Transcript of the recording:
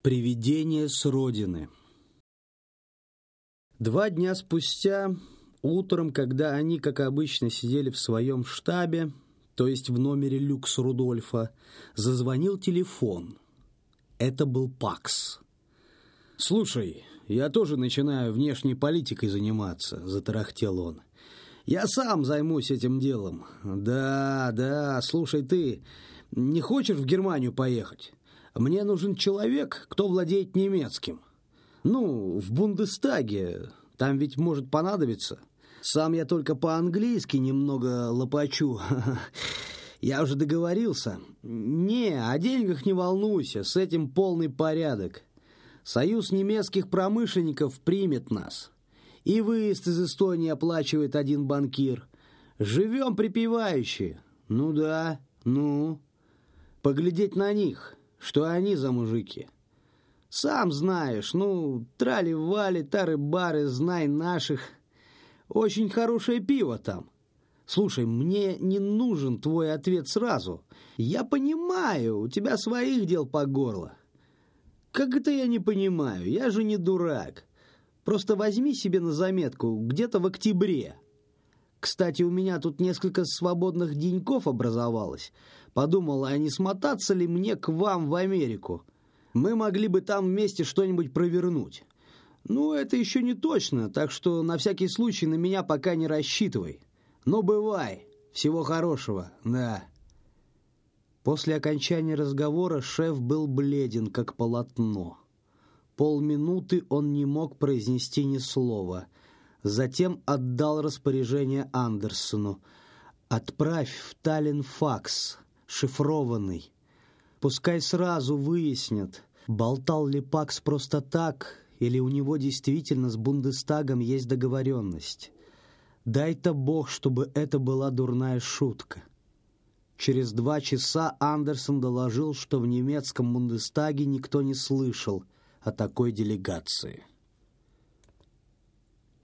Привидение с родины. Два дня спустя, утром, когда они, как обычно, сидели в своем штабе, то есть в номере люкс Рудольфа, зазвонил телефон. Это был Пакс. «Слушай, я тоже начинаю внешней политикой заниматься», — затарахтел он. «Я сам займусь этим делом. Да, да, слушай ты, не хочешь в Германию поехать?» Мне нужен человек, кто владеет немецким. Ну, в Бундестаге, там ведь может понадобиться. Сам я только по-английски немного лопачу. Я уже договорился. Не, о деньгах не волнуйся, с этим полный порядок. Союз немецких промышленников примет нас. И выезд из Эстонии оплачивает один банкир. Живем припеваючи. Ну да, ну. Поглядеть на них что они за мужики. Сам знаешь, ну, трали-вали, тары-бары, знай наших. Очень хорошее пиво там. Слушай, мне не нужен твой ответ сразу. Я понимаю, у тебя своих дел по горло. Как это я не понимаю? Я же не дурак. Просто возьми себе на заметку где-то в октябре. Кстати, у меня тут несколько свободных деньков образовалось. Подумала, а не смотаться ли мне к вам в Америку? Мы могли бы там вместе что-нибудь провернуть. Ну, это еще не точно, так что на всякий случай на меня пока не рассчитывай. Но бывай. Всего хорошего, да. После окончания разговора шеф был бледен, как полотно. Полминуты он не мог произнести ни слова – Затем отдал распоряжение Андерсону. «Отправь в Таллин факс, шифрованный. Пускай сразу выяснят, болтал ли Пакс просто так, или у него действительно с Бундестагом есть договоренность. Дай-то Бог, чтобы это была дурная шутка». Через два часа Андерсон доложил, что в немецком Бундестаге никто не слышал о такой делегации.